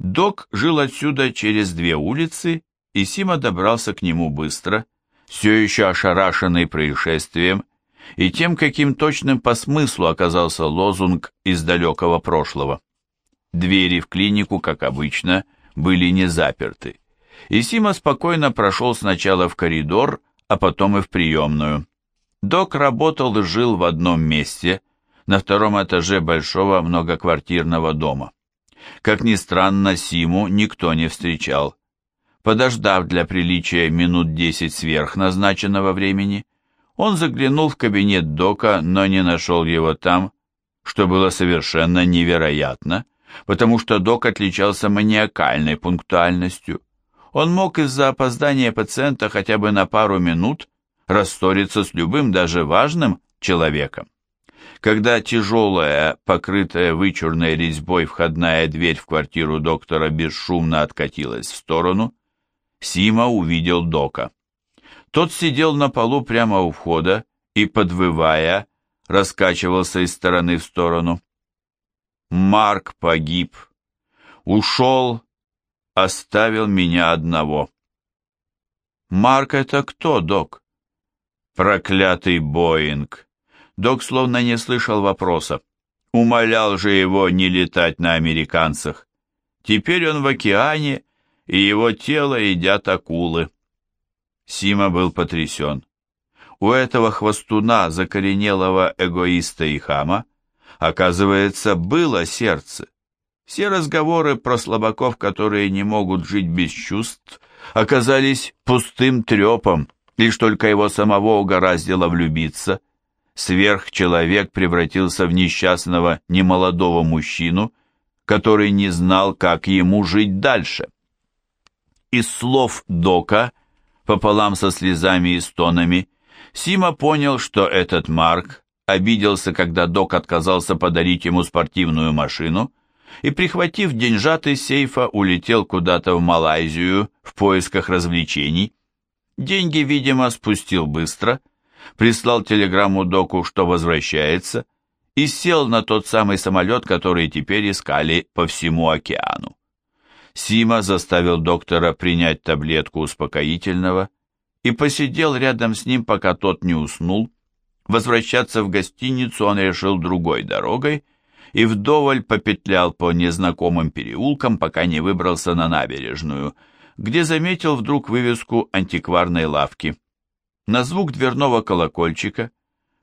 Док жил отсюда через две улицы, и Сима добрался к нему быстро, все еще ошарашенный происшествием и тем, каким точным по смыслу оказался лозунг из далекого прошлого. Двери в клинику, как обычно, были не заперты, и Сима спокойно прошел сначала в коридор, а потом и в приемную. Док работал и жил в одном месте, на втором этаже большого многоквартирного дома. Как ни странно, Симу никто не встречал. Подождав для приличия минут десять сверх назначенного времени, он заглянул в кабинет Дока, но не нашел его там, что было совершенно невероятно, потому что Док отличался маниакальной пунктуальностью. Он мог из-за опоздания пациента хотя бы на пару минут рассориться с любым, даже важным человеком. Когда тяжелая, покрытая вычурной резьбой входная дверь в квартиру доктора бесшумно откатилась в сторону, Сима увидел Дока. Тот сидел на полу прямо у входа и, подвывая, раскачивался из стороны в сторону. Марк погиб. Ушел, оставил меня одного. Марк это кто, док? Проклятый Боинг. Док словно не слышал вопроса. Умолял же его не летать на американцах. Теперь он в океане, и его тело едят акулы. Сима был потрясен. У этого хвостуна, закоренелого эгоиста и хама, оказывается, было сердце. Все разговоры про слабаков, которые не могут жить без чувств, оказались пустым трепом, лишь только его самого угораздило влюбиться. Сверхчеловек превратился в несчастного немолодого мужчину, который не знал, как ему жить дальше. Из слов Дока, пополам со слезами и стонами, Сима понял, что этот Марк обиделся, когда Док отказался подарить ему спортивную машину, и, прихватив деньжат из сейфа, улетел куда-то в Малайзию в поисках развлечений. Деньги, видимо, спустил быстро, прислал телеграмму Доку, что возвращается, и сел на тот самый самолет, который теперь искали по всему океану. Сима заставил доктора принять таблетку успокоительного и посидел рядом с ним, пока тот не уснул. Возвращаться в гостиницу он решил другой дорогой и вдоволь попетлял по незнакомым переулкам, пока не выбрался на набережную, где заметил вдруг вывеску антикварной лавки. На звук дверного колокольчика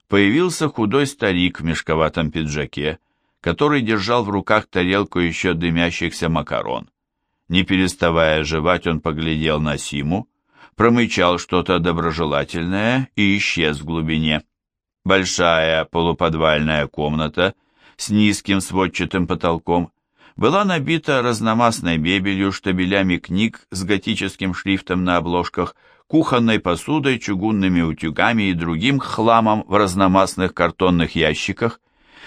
появился худой старик в мешковатом пиджаке, который держал в руках тарелку еще дымящихся макарон. Не переставая жевать, он поглядел на Симу, промычал что-то доброжелательное и исчез в глубине. Большая полуподвальная комната с низким сводчатым потолком была набита разномастной мебелью, штабелями книг с готическим шрифтом на обложках, кухонной посудой, чугунными утюгами и другим хламом в разномастных картонных ящиках.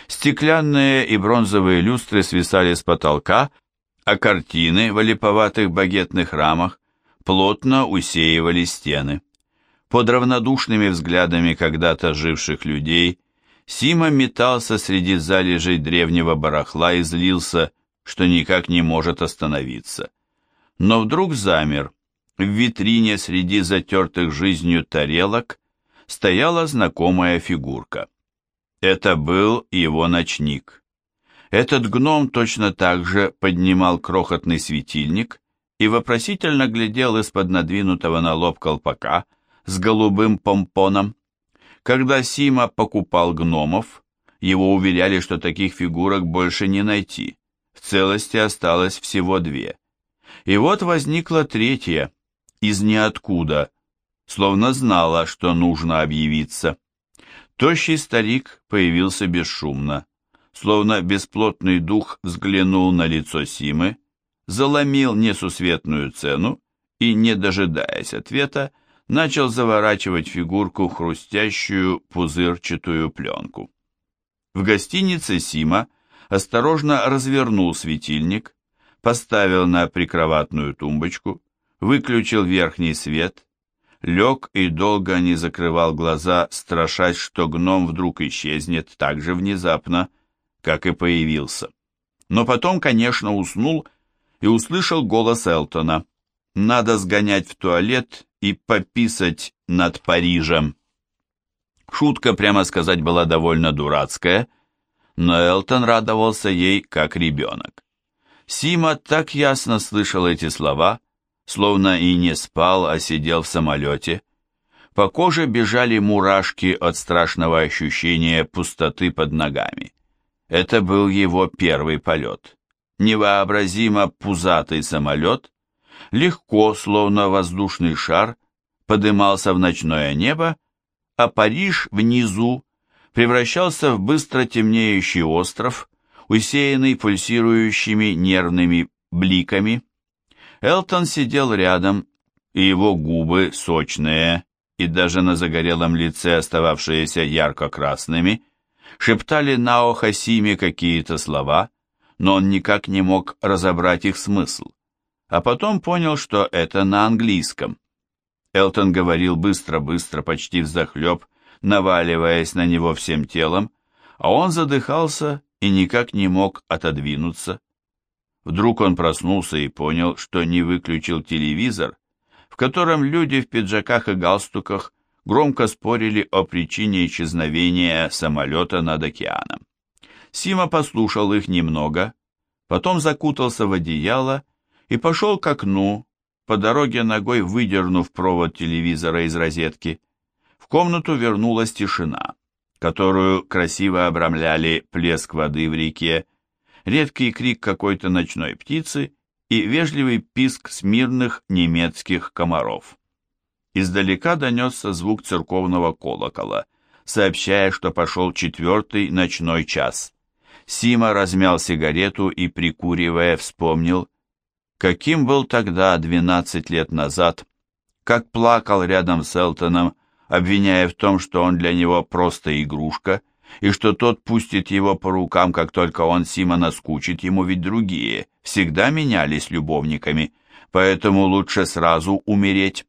Стеклянные и бронзовые люстры свисали с потолка, а картины в олиповатых багетных рамах плотно усеивали стены. Под равнодушными взглядами когда-то живших людей Сима метался среди залежей древнего барахла и злился, что никак не может остановиться. Но вдруг замер. В витрине среди затертых жизнью тарелок стояла знакомая фигурка. Это был его ночник. Этот гном точно так же поднимал крохотный светильник и вопросительно глядел из-под надвинутого на лоб колпака с голубым помпоном. Когда Сима покупал гномов, его уверяли, что таких фигурок больше не найти. В целости осталось всего две. И вот возникла третья, из ниоткуда, словно знала, что нужно объявиться. Тощий старик появился бесшумно словно бесплотный дух взглянул на лицо Симы, заломил несусветную цену и, не дожидаясь ответа, начал заворачивать фигурку в хрустящую пузырчатую пленку. В гостинице Сима осторожно развернул светильник, поставил на прикроватную тумбочку, выключил верхний свет, лег и долго не закрывал глаза, страшась, что гном вдруг исчезнет так же внезапно, как и появился. Но потом, конечно, уснул и услышал голос Элтона. «Надо сгонять в туалет и пописать над Парижем». Шутка, прямо сказать, была довольно дурацкая, но Элтон радовался ей как ребенок. Сима так ясно слышал эти слова, словно и не спал, а сидел в самолете. По коже бежали мурашки от страшного ощущения пустоты под ногами. Это был его первый полет. Невообразимо пузатый самолет, легко, словно воздушный шар, подымался в ночное небо, а Париж внизу превращался в быстро темнеющий остров, усеянный пульсирующими нервными бликами. Элтон сидел рядом, и его губы, сочные и даже на загорелом лице остававшиеся ярко-красными, шептали на ухо Симе какие-то слова, но он никак не мог разобрать их смысл. А потом понял, что это на английском. Элтон говорил быстро-быстро, почти взахлеб, наваливаясь на него всем телом, а он задыхался и никак не мог отодвинуться. Вдруг он проснулся и понял, что не выключил телевизор, в котором люди в пиджаках и галстуках громко спорили о причине исчезновения самолета над океаном. Сима послушал их немного, потом закутался в одеяло и пошел к окну, по дороге ногой выдернув провод телевизора из розетки. В комнату вернулась тишина, которую красиво обрамляли плеск воды в реке, редкий крик какой-то ночной птицы и вежливый писк смирных немецких комаров. Издалека донесся звук церковного колокола, сообщая, что пошел четвертый ночной час. Сима размял сигарету и, прикуривая, вспомнил, Каким был тогда, 12 лет назад, как плакал рядом с Элтоном, обвиняя в том, что он для него просто игрушка, и что тот пустит его по рукам, как только он Сима наскучит ему, ведь другие всегда менялись любовниками, поэтому лучше сразу умереть.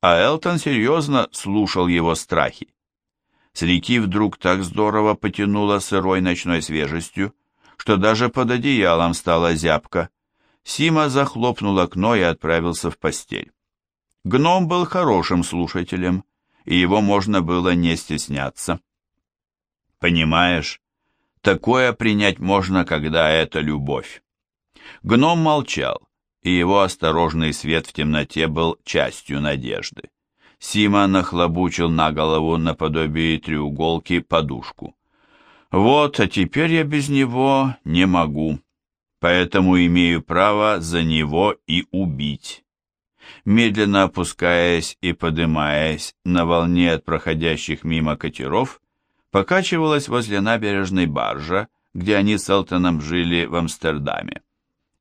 А Элтон серьезно слушал его страхи. С реки вдруг так здорово потянуло сырой ночной свежестью, что даже под одеялом стало зябко. Сима захлопнул окно и отправился в постель. Гном был хорошим слушателем, и его можно было не стесняться. Понимаешь, такое принять можно, когда это любовь. Гном молчал, и его осторожный свет в темноте был частью надежды. Сима нахлобучил на голову наподобие треуголки подушку. «Вот, а теперь я без него не могу поэтому имею право за него и убить. Медленно опускаясь и подымаясь на волне от проходящих мимо катеров, покачивалась возле набережной баржа, где они с Элтоном жили в Амстердаме.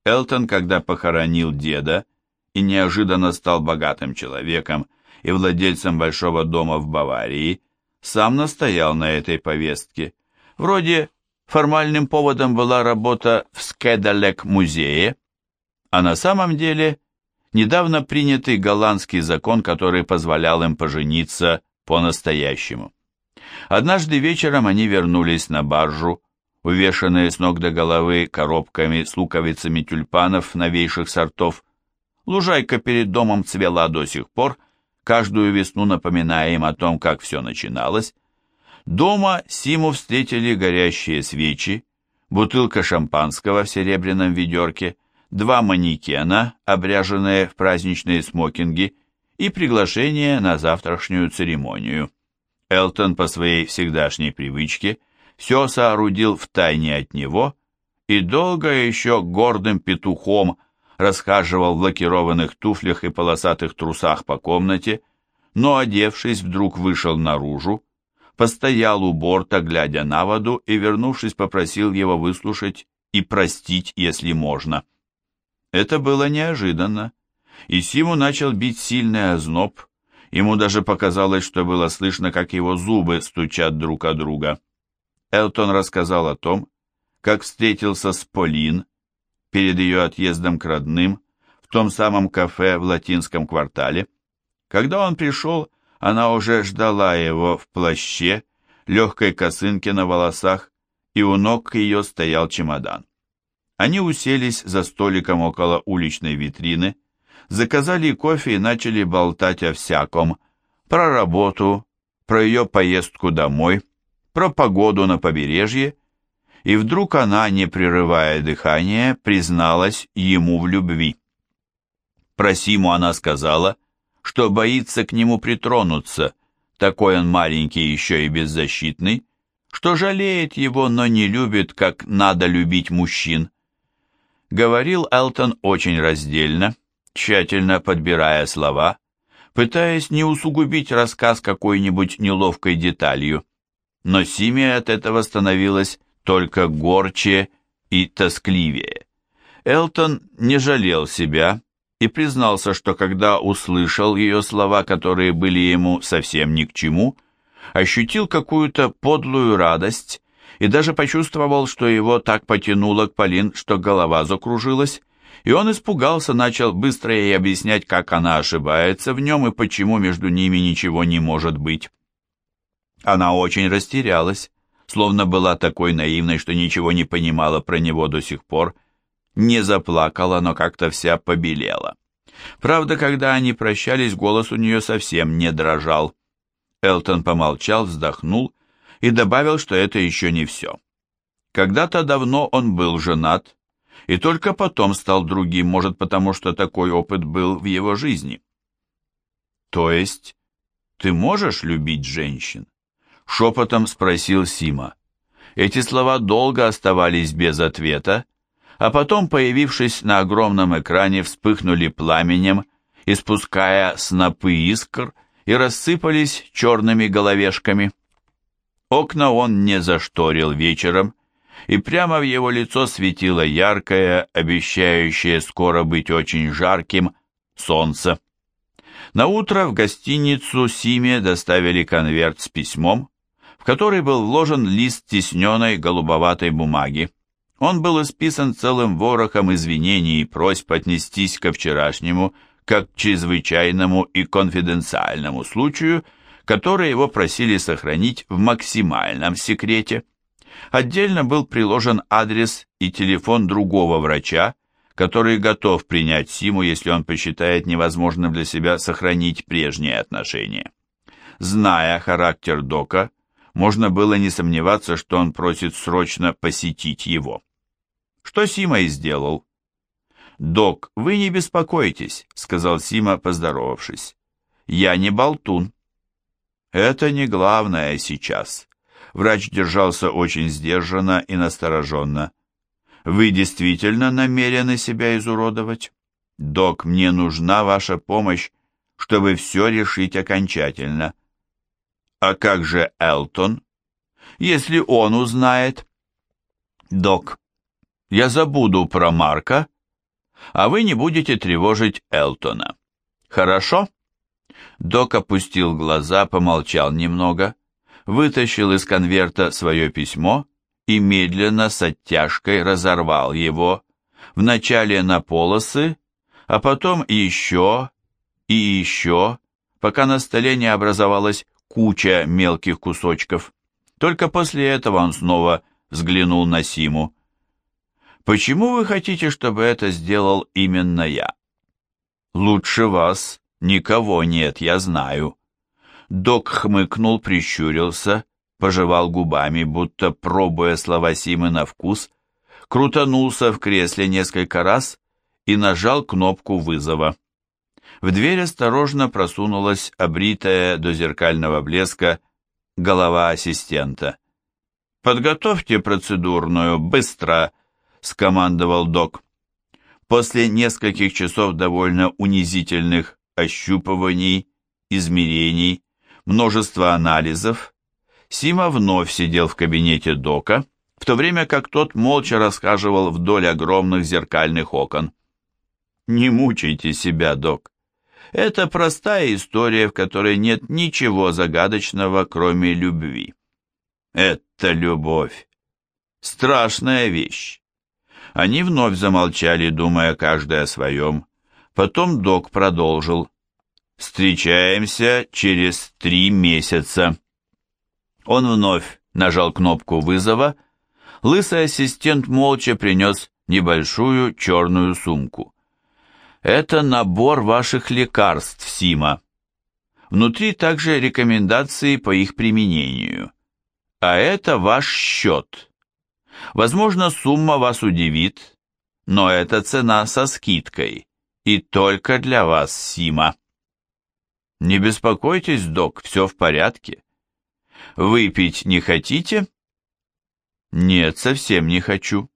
Элтон, когда похоронил деда и неожиданно стал богатым человеком и владельцем большого дома в Баварии, сам настоял на этой повестке. Вроде Формальным поводом была работа в Скедалек-музее, а на самом деле недавно принятый голландский закон, который позволял им пожениться по-настоящему. Однажды вечером они вернулись на баржу, увешанные с ног до головы коробками с луковицами тюльпанов новейших сортов. Лужайка перед домом цвела до сих пор, каждую весну напоминая им о том, как все начиналось, Дома Симу встретили горящие свечи, бутылка шампанского в серебряном ведерке, два манекена, обряженные в праздничные смокинги, и приглашение на завтрашнюю церемонию. Элтон по своей всегдашней привычке все соорудил в тайне от него и долго еще гордым петухом расхаживал в лакированных туфлях и полосатых трусах по комнате, но, одевшись, вдруг вышел наружу, постоял у борта, глядя на воду, и, вернувшись, попросил его выслушать и простить, если можно. Это было неожиданно, и Симу начал бить сильный озноб, ему даже показалось, что было слышно, как его зубы стучат друг о друга. Элтон рассказал о том, как встретился с Полин перед ее отъездом к родным в том самом кафе в латинском квартале. Когда он пришел, она уже ждала его в плаще, легкой косынке на волосах, и у ног ее стоял чемодан. Они уселись за столиком около уличной витрины, заказали кофе и начали болтать о всяком, про работу, про ее поездку домой, про погоду на побережье, и вдруг она, не прерывая дыхания, призналась ему в любви. Про Симу она сказала, что боится к нему притронуться, такой он маленький еще и беззащитный, что жалеет его, но не любит, как надо любить мужчин. Говорил Элтон очень раздельно, тщательно подбирая слова, пытаясь не усугубить рассказ какой-нибудь неловкой деталью. Но Симе от этого становилось только горче и тоскливее. Элтон не жалел себя и признался, что когда услышал ее слова, которые были ему совсем ни к чему, ощутил какую-то подлую радость и даже почувствовал, что его так потянуло к Полин, что голова закружилась, и он испугался, начал быстро ей объяснять, как она ошибается в нем и почему между ними ничего не может быть. Она очень растерялась, словно была такой наивной, что ничего не понимала про него до сих пор, не заплакала, но как-то вся побелела. Правда, когда они прощались, голос у нее совсем не дрожал. Элтон помолчал, вздохнул и добавил, что это еще не все. Когда-то давно он был женат, и только потом стал другим, может, потому что такой опыт был в его жизни. То есть ты можешь любить женщин? Шепотом спросил Сима. Эти слова долго оставались без ответа, а потом, появившись на огромном экране, вспыхнули пламенем, испуская снопы искр и рассыпались черными головешками. Окна он не зашторил вечером, и прямо в его лицо светило яркое, обещающее скоро быть очень жарким, солнце. На утро в гостиницу Симе доставили конверт с письмом, в который был вложен лист тесненной голубоватой бумаги. Он был исписан целым ворохом извинений и просьб отнестись ко вчерашнему, как к чрезвычайному и конфиденциальному случаю, который его просили сохранить в максимальном секрете. Отдельно был приложен адрес и телефон другого врача, который готов принять Симу, если он посчитает невозможным для себя сохранить прежние отношения. Зная характер Дока, можно было не сомневаться, что он просит срочно посетить его. Что Сима и сделал. «Док, вы не беспокойтесь», — сказал Сима, поздоровавшись. «Я не болтун». «Это не главное сейчас». Врач держался очень сдержанно и настороженно. «Вы действительно намерены себя изуродовать? Док, мне нужна ваша помощь, чтобы все решить окончательно». А как же Элтон? Если он узнает... Док, я забуду про Марка, а вы не будете тревожить Элтона. Хорошо? Док опустил глаза, помолчал немного, вытащил из конверта свое письмо и медленно с оттяжкой разорвал его, вначале на полосы, а потом еще и еще, пока на столе не образовалась куча мелких кусочков. Только после этого он снова взглянул на Симу. «Почему вы хотите, чтобы это сделал именно я?» «Лучше вас никого нет, я знаю». Док хмыкнул, прищурился, пожевал губами, будто пробуя слова Симы на вкус, крутанулся в кресле несколько раз и нажал кнопку вызова. В дверь осторожно просунулась обритая до зеркального блеска голова ассистента. «Подготовьте процедурную, быстро!» — скомандовал док. После нескольких часов довольно унизительных ощупываний, измерений, множества анализов, Сима вновь сидел в кабинете дока, в то время как тот молча расхаживал вдоль огромных зеркальных окон. «Не мучайте себя, док. Это простая история, в которой нет ничего загадочного, кроме любви. Это любовь. Страшная вещь. Они вновь замолчали, думая каждый о своем. Потом док продолжил. «Встречаемся через три месяца». Он вновь нажал кнопку вызова. Лысый ассистент молча принес небольшую черную сумку. Это набор ваших лекарств, Сима. Внутри также рекомендации по их применению. А это ваш счет. Возможно, сумма вас удивит, но это цена со скидкой. И только для вас, Сима. Не беспокойтесь, док, все в порядке. Выпить не хотите? Нет, совсем не хочу.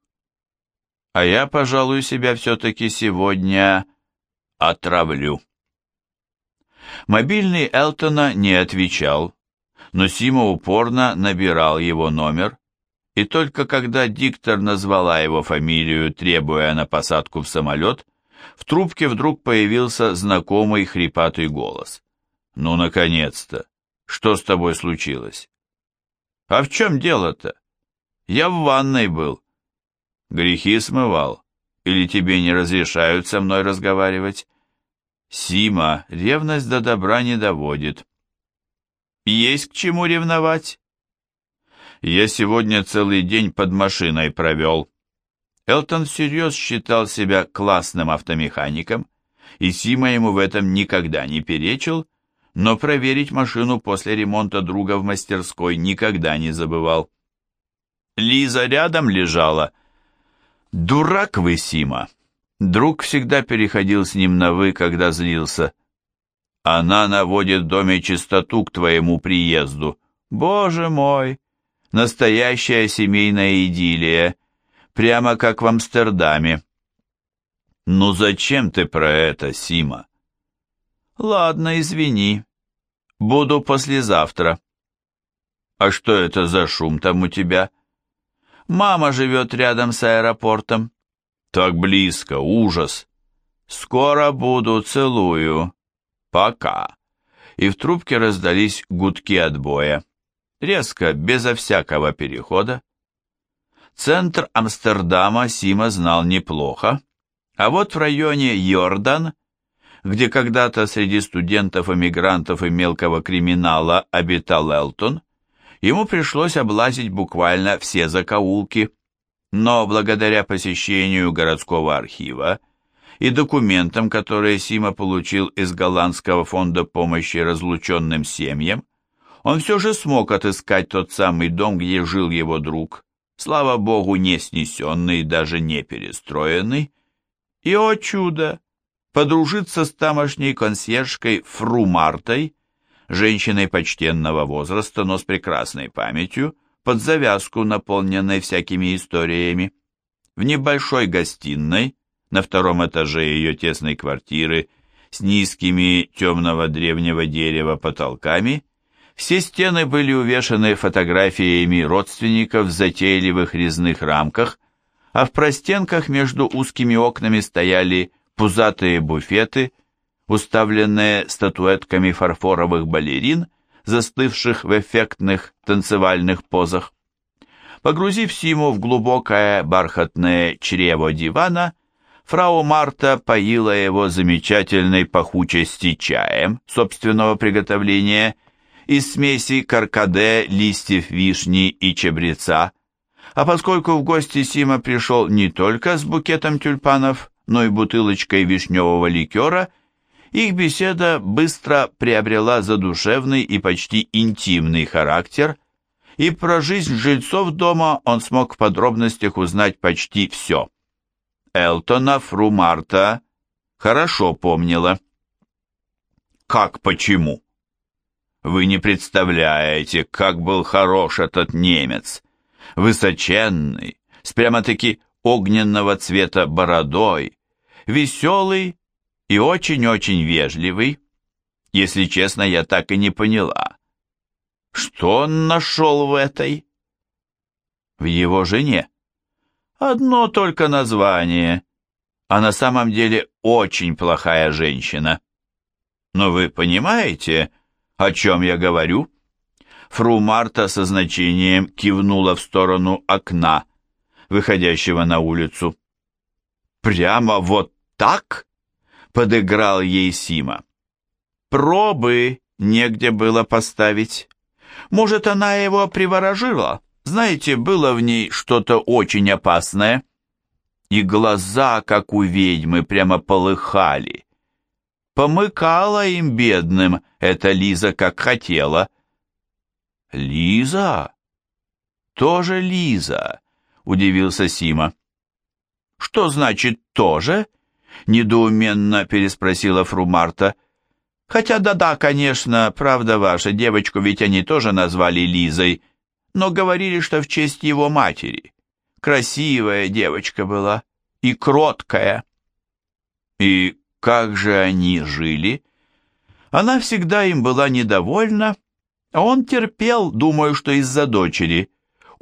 А я, пожалуй, себя все-таки сегодня отравлю. Мобильный Элтона не отвечал, но Сима упорно набирал его номер, и только когда диктор назвала его фамилию, требуя на посадку в самолет, в трубке вдруг появился знакомый хрипатый голос. «Ну, наконец-то! Что с тобой случилось?» «А в чем дело-то? Я в ванной был». «Грехи смывал? Или тебе не разрешают со мной разговаривать?» «Сима, ревность до добра не доводит». «Есть к чему ревновать?» «Я сегодня целый день под машиной провел». Элтон всерьез считал себя классным автомехаником, и Сима ему в этом никогда не перечил, но проверить машину после ремонта друга в мастерской никогда не забывал. Лиза рядом лежала. «Дурак вы, Сима!» Друг всегда переходил с ним на «вы», когда злился. «Она наводит в доме чистоту к твоему приезду. Боже мой! Настоящая семейная идиллия, прямо как в Амстердаме». «Ну зачем ты про это, Сима?» «Ладно, извини. Буду послезавтра». «А что это за шум там у тебя?» «Мама живет рядом с аэропортом». «Так близко, ужас!» «Скоро буду, целую. Пока». И в трубке раздались гудки отбоя. Резко, безо всякого перехода. Центр Амстердама Сима знал неплохо, а вот в районе Йордан где когда-то среди студентов-эмигрантов и мелкого криминала обитал Элтон, ему пришлось облазить буквально все закоулки, но благодаря посещению городского архива и документам, которые Сима получил из Голландского фонда помощи разлученным семьям, он все же смог отыскать тот самый дом, где жил его друг, слава богу, не снесенный, даже не перестроенный, и, о чудо, подружиться с тамошней консьержкой Фру Мартой, женщиной почтенного возраста, но с прекрасной памятью, под завязку, наполненной всякими историями. В небольшой гостиной, на втором этаже ее тесной квартиры, с низкими темного древнего дерева потолками, все стены были увешаны фотографиями родственников в затейливых резных рамках, а в простенках между узкими окнами стояли пузатые буфеты, уставленные статуэтками фарфоровых балерин, застывших в эффектных танцевальных позах. Погрузив Симу в глубокое бархатное чрево дивана, фрау Марта поила его замечательной пахучести чаем собственного приготовления из смеси каркаде, листьев вишни и чабреца, а поскольку в гости Сима пришел не только с букетом тюльпанов, но и бутылочкой вишневого ликера, их беседа быстро приобрела задушевный и почти интимный характер, и про жизнь жильцов дома он смог в подробностях узнать почти все. Элтона Фру Марта хорошо помнила. Как почему? Вы не представляете, как был хорош этот немец. Высоченный, с прямо-таки огненного цвета бородой, веселый и очень-очень вежливый. Если честно, я так и не поняла. Что он нашел в этой? В его жене. Одно только название, а на самом деле очень плохая женщина. Но вы понимаете, о чем я говорю? Фру Марта со значением кивнула в сторону окна, выходящего на улицу. «Прямо вот так?» — подыграл ей Сима. «Пробы негде было поставить. Может, она его приворожила? Знаете, было в ней что-то очень опасное». и глаза, как у ведьмы, прямо полыхали. Помыкала им, бедным, эта Лиза, как хотела. «Лиза? Тоже Лиза?» — удивился Сима. «Что значит «тоже»?» — недоуменно переспросила фру Марта. «Хотя да-да, конечно, правда ваша, девочку ведь они тоже назвали Лизой, но говорили, что в честь его матери. Красивая девочка была и кроткая». «И как же они жили?» Она всегда им была недовольна, а он терпел, думаю, что из-за дочери.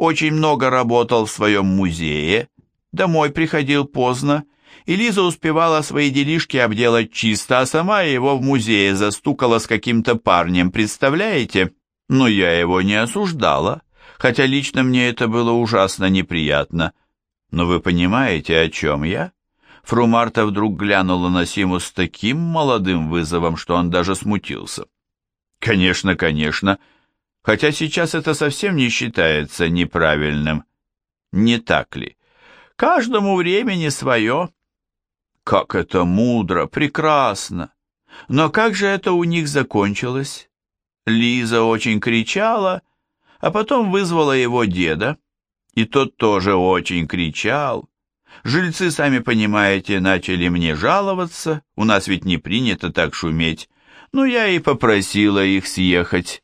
Очень много работал в своем музее, домой приходил поздно, и Лиза успевала свои делишки обделать чисто, а сама его в музее застукала с каким-то парнем, представляете? Но я его не осуждала, хотя лично мне это было ужасно неприятно. Но вы понимаете, о чем я? Фру Марта вдруг глянула на Симу с таким молодым вызовом, что он даже смутился. «Конечно, конечно, хотя сейчас это совсем не считается неправильным. Не так ли? Каждому времени свое». «Как это мудро, прекрасно! Но как же это у них закончилось?» Лиза очень кричала, а потом вызвала его деда, и тот тоже очень кричал, Жильцы, сами понимаете, начали мне жаловаться, у нас ведь не принято так шуметь. Ну, я и попросила их съехать.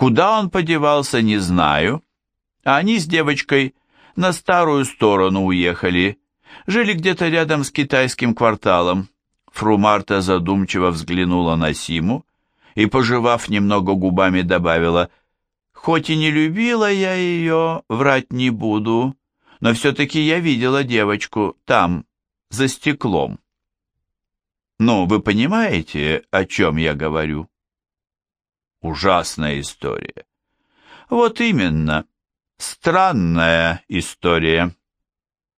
Куда он подевался, не знаю. А они с девочкой на старую сторону уехали. Жили где-то рядом с китайским кварталом. Фру Марта задумчиво взглянула на Симу и, пожевав немного губами, добавила, «Хоть и не любила я ее, врать не буду, но все-таки я видела девочку там, за стеклом. Ну, вы понимаете, о чем я говорю? Ужасная история. Вот именно, странная история.